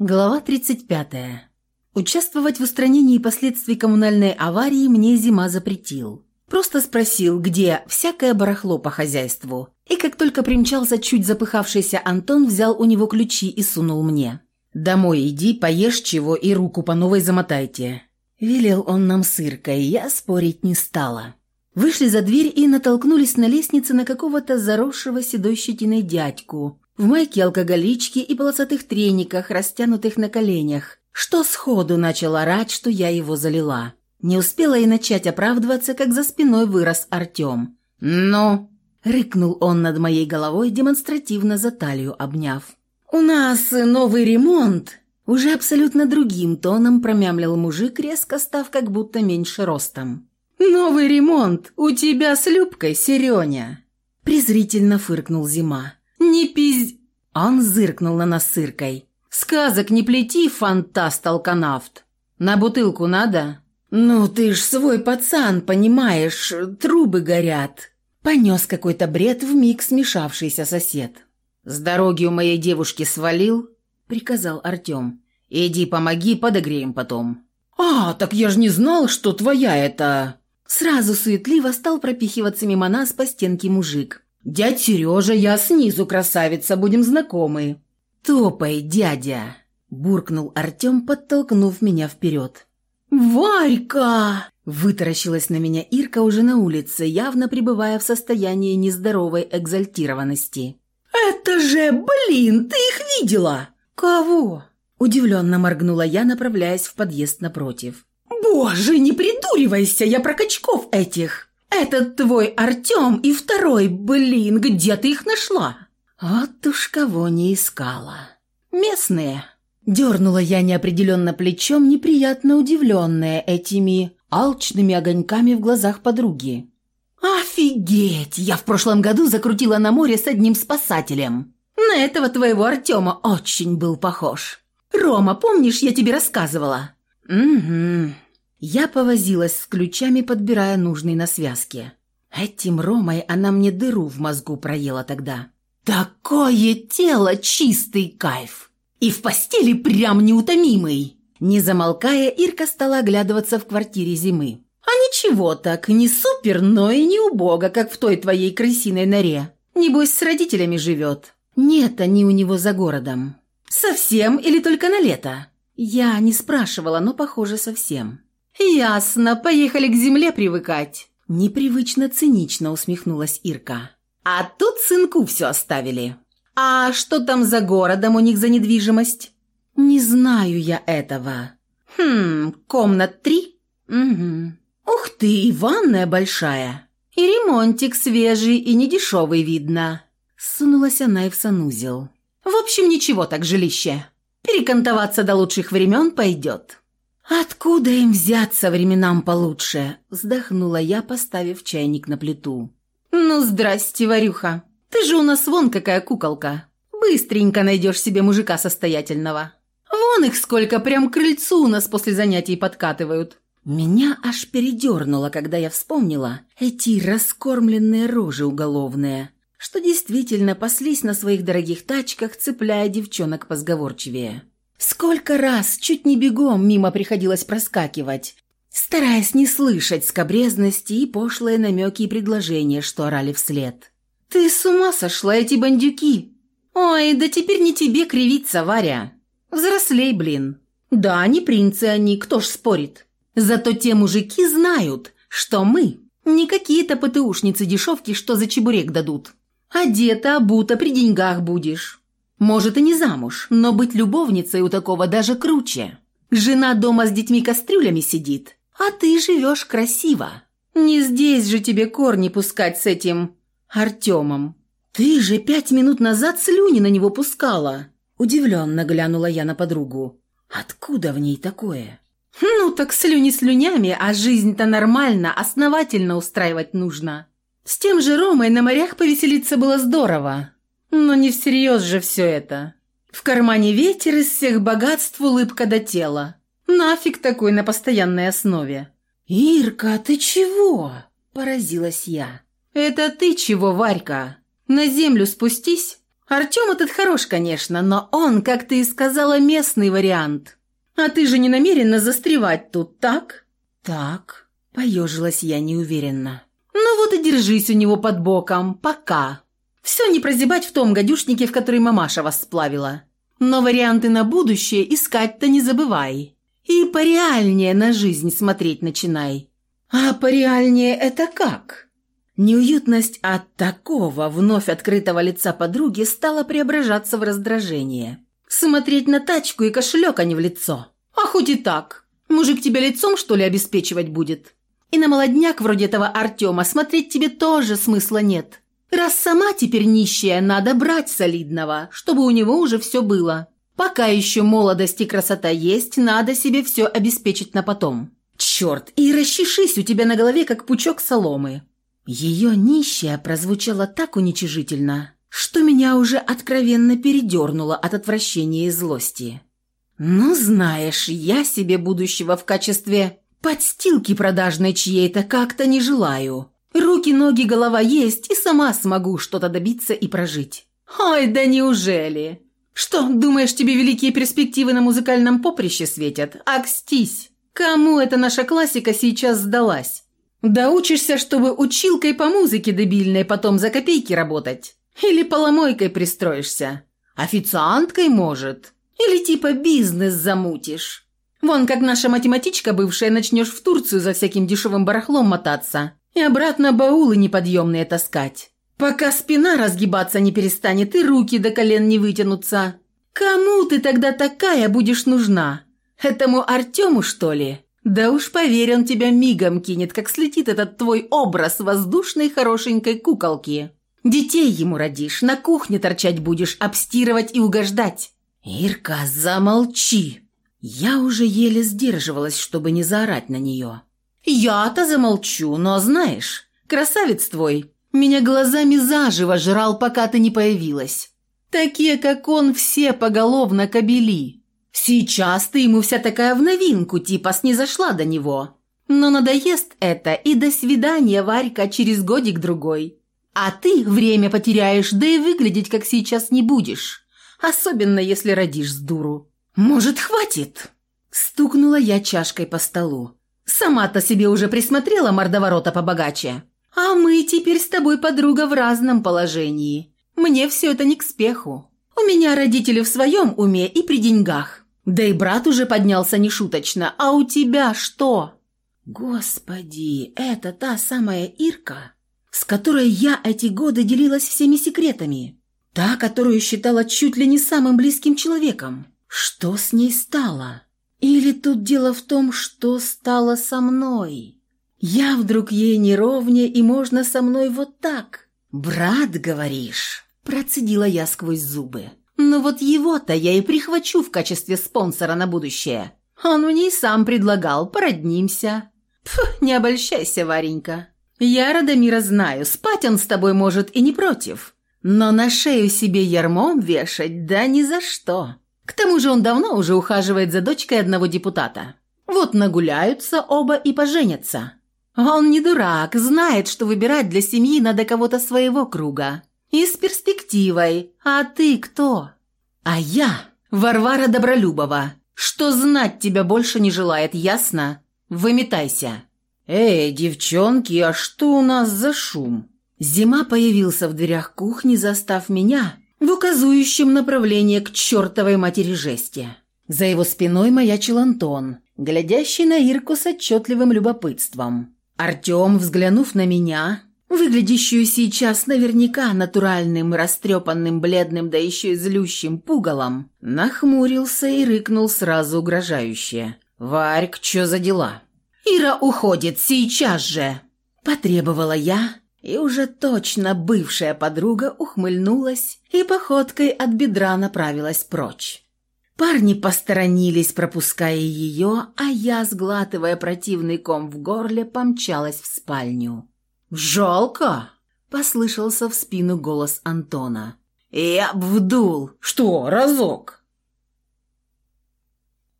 Глава 35. Участвовать в устранении последствий коммунальной аварии мне Зима запретил. Просто спросил, где всякое барахло по хозяйству. И как только примчался чуть запыхавшийся Антон, взял у него ключи и сунул мне. «Домой иди, поешь чего и руку по новой замотайте». Велел он нам сыркой, я спорить не стала. Вышли за дверь и натолкнулись на лестнице на какого-то заросшего седой щетиной дядьку, в майке алкоголички и полосатых трениках, растянутых на коленях, что сходу начал орать, что я его залила. Не успела и начать оправдываться, как за спиной вырос Артем. «Ну?» – рыкнул он над моей головой, демонстративно за талию обняв. «У нас новый ремонт!» Уже абсолютно другим тоном промямлил мужик, резко став как будто меньше ростом. «Новый ремонт! У тебя с Любкой, Сереня!» Презрительно фыркнул Зима. Он зыркнул на нас сыркой. «Сказок не плети, фантаст-алканавт. На бутылку надо?» «Ну, ты ж свой пацан, понимаешь, трубы горят». Понес какой-то бред в миг смешавшийся сосед. «С дороги у моей девушки свалил?» — приказал Артем. «Иди помоги, подогреем потом». «А, так я ж не знал, что твоя это...» Сразу суетливо стал пропихиваться мимо нас по стенке мужик. «Дядь Сережа, я снизу, красавица, будем знакомы». «Топай, дядя!» – буркнул Артем, подтолкнув меня вперед. «Варька!» – вытаращилась на меня Ирка уже на улице, явно пребывая в состоянии нездоровой экзальтированности. «Это же, блин, ты их видела!» «Кого?» – удивленно моргнула я, направляясь в подъезд напротив. «Боже, не придуривайся, я про качков этих!» «Этот твой Артем и второй, блин, где ты их нашла?» «Вот уж кого не искала. Местные». Дернула я неопределенно плечом, неприятно удивленная этими алчными огоньками в глазах подруги. «Офигеть! Я в прошлом году закрутила на море с одним спасателем. На этого твоего Артема очень был похож. Рома, помнишь, я тебе рассказывала?» «Угу», я повозилась с ключами, подбирая нужный на связке. Этим Ромой она мне дыру в мозгу проела тогда. Такое тело чистый кайф! И в постели прям неутомимый! Не замолкая, Ирка стала оглядываться в квартире зимы. А ничего так, не супер, но и не убого, как в той твоей крысиной норе. Небось, с родителями живет. Нет, они у него за городом. Совсем или только на лето? Я не спрашивала, но, похоже, совсем. «Ясно, поехали к земле привыкать». Непривычно цинично усмехнулась Ирка. «А тут сынку все оставили. А что там за городом у них за недвижимость?» «Не знаю я этого». «Хм, комнат три?» «Угу». «Ух ты, и ванная большая. И ремонтик свежий, и недешевый видно». Сунулась она и в санузел. «В общем, ничего так жилище. Перекантоваться до лучших времен пойдет». «Откуда им взяться временам получше?» – вздохнула я, поставив чайник на плиту. «Ну, здрасте, Варюха. Ты же у нас вон какая куколка. Быстренько найдешь себе мужика состоятельного. Вон их сколько, прям к крыльцу у нас после занятий подкатывают». Меня аж передернуло, когда я вспомнила эти раскормленные рожи уголовные, что действительно паслись на своих дорогих тачках, цепляя девчонок позговорчивее. Сколько раз чуть не бегом мимо приходилось проскакивать, стараясь не слышать скобрезности и пошлые намеки и предложения, что орали вслед. «Ты с ума сошла, эти бандюки!» «Ой, да теперь не тебе кривиться, Варя!» «Взрослей, блин!» «Да, не принцы они, кто ж спорит!» «Зато те мужики знают, что мы не какие-то ПТУшницы-дешевки, что за чебурек дадут. Одета, обута, при деньгах будешь. Может и не замуж, но быть любовницей у такого даже круче. Жена дома с детьми-кастрюлями сидит, а ты живешь красиво. Не здесь же тебе корни пускать с этим Артемом. Ты же пять минут назад слюни на него пускала. Удивленно глянула я на подругу. Откуда в ней такое? Ну так слюни слюнями, а жизнь-то нормально, основательно устраивать нужно. С тем же Ромой на морях повеселиться было здорово. Но не всерьез же все это. В кармане ветер из всех богатств улыбка до тела. Нафиг такой на постоянной основе? «Ирка, ты чего?» – поразилась я. «Это ты чего, Варька? На землю спустись, Артем этот хорош, конечно, но он, как ты и сказала, местный вариант. А ты же не намерена застревать тут, так? Так, поежилась я неуверенно. Ну вот и держись у него под боком, пока. Все не прозябать в том гадюшнике, в который мамаша вас сплавила. Но варианты на будущее искать-то не забывай. И пореальнее на жизнь смотреть начинай. А пореальнее это как? Неуютность от такого вновь открытого лица подруги стала преображаться в раздражение. Смотреть на тачку и кошелек, а не в лицо. А хоть и так. Мужик тебя лицом, что ли, обеспечивать будет? И на молодняк вроде этого Артема смотреть тебе тоже смысла нет. Раз сама теперь нищая, надо брать солидного, чтобы у него уже все было. Пока еще молодость и красота есть, надо себе все обеспечить на потом. Черт, и расчешись у тебя на голове, как пучок соломы. Ее нищая прозвучала так уничижительно, что меня уже откровенно передернуло от отвращения и злости. «Ну, знаешь, я себе будущего в качестве подстилки продажной чьей-то как-то не желаю. Руки, ноги, голова есть, и сама смогу что-то добиться и прожить. Ой, да неужели? Что, думаешь, тебе великие перспективы на музыкальном поприще светят? Акстись! Кому эта наша классика сейчас сдалась? Да учишься, чтобы училкой по музыке дебильной потом за копейки работать? Или поломойкой пристроишься? Официанткой, может? Или типа бизнес замутишь? Вон как наша математичка бывшая начнешь в Турцию за всяким дешевым барахлом мотаться и обратно баулы неподъемные таскать. Пока спина разгибаться не перестанет и руки до колен не вытянутся. Кому ты тогда такая будешь нужна? Этому Артему, что ли? Да уж поверь, он тебя мигом кинет, как слетит этот твой образ воздушной хорошенькой куколки. Детей ему родишь, на кухне торчать будешь, обстирывать и угождать. Ирка, замолчи. Я уже еле сдерживалась, чтобы не заорать на нее. «Я-то замолчу, но знаешь, красавец твой меня глазами заживо жрал, пока ты не появилась. Такие, как он, все поголовно кобели. Сейчас ты ему вся такая в новинку, типа снизошла до него. Но надоест это, и до свидания, Варька, через годик-другой. А ты время потеряешь, да и выглядеть, как сейчас, не будешь. Особенно, если родишь с дуру. Может, хватит?» Стукнула я чашкой по столу. Сама-то себе уже присмотрела мордоворота побогаче. А мы теперь с тобой, подруга, в разном положении. Мне все это не к спеху. У меня родители в своем уме и при деньгах. Да и брат уже поднялся нешуточно. А у тебя что? Господи, это та самая Ирка, с которой я эти годы делилась всеми секретами. Та, которую считала чуть ли не самым близким человеком. Что с ней стало? Или тут дело в том, что стало со мной? Я вдруг ей не ровнее, и можно со мной вот так. «Брат, говоришь?» – процедила я сквозь зубы. «Ну вот его-то я и прихвачу в качестве спонсора на будущее. Он мне и сам предлагал, породнимся». Пф, не обольщайся, Варенька. Я Радомира знаю, спать он с тобой может и не против. Но на шею себе ярмом вешать, да ни за что. К тому же он давно уже ухаживает за дочкой одного депутата. Вот нагуляются оба и поженятся. Он не дурак, знает, что выбирать для семьи надо кого-то своего круга. И с перспективой. А ты кто? А я Варвара Добролюбова. Что знать тебя больше не желает, ясно? Выметайся. Эй, девчонки, а что у нас за шум? Зима появился в дверях кухни, застав меня в указующем направлении к чертовой матери жести. За его спиной маячил Антон, глядящий на Ирку с отчетливым любопытством. Артем, взглянув на меня, выглядящую сейчас наверняка натуральным, растрепанным, бледным, да еще и злющим пугалом, нахмурился и рыкнул сразу угрожающе. «Варьк, что за дела?» «Ира уходит сейчас же!» Потребовала я, и уже точно бывшая подруга ухмыльнулась и походкой от бедра направилась прочь. Парни посторонились, пропуская ее, а я, сглатывая противный ком в горле, помчалась в спальню. «Жалко!» – послышался в спину голос Антона. «Я б вдул!» «Что, разок?»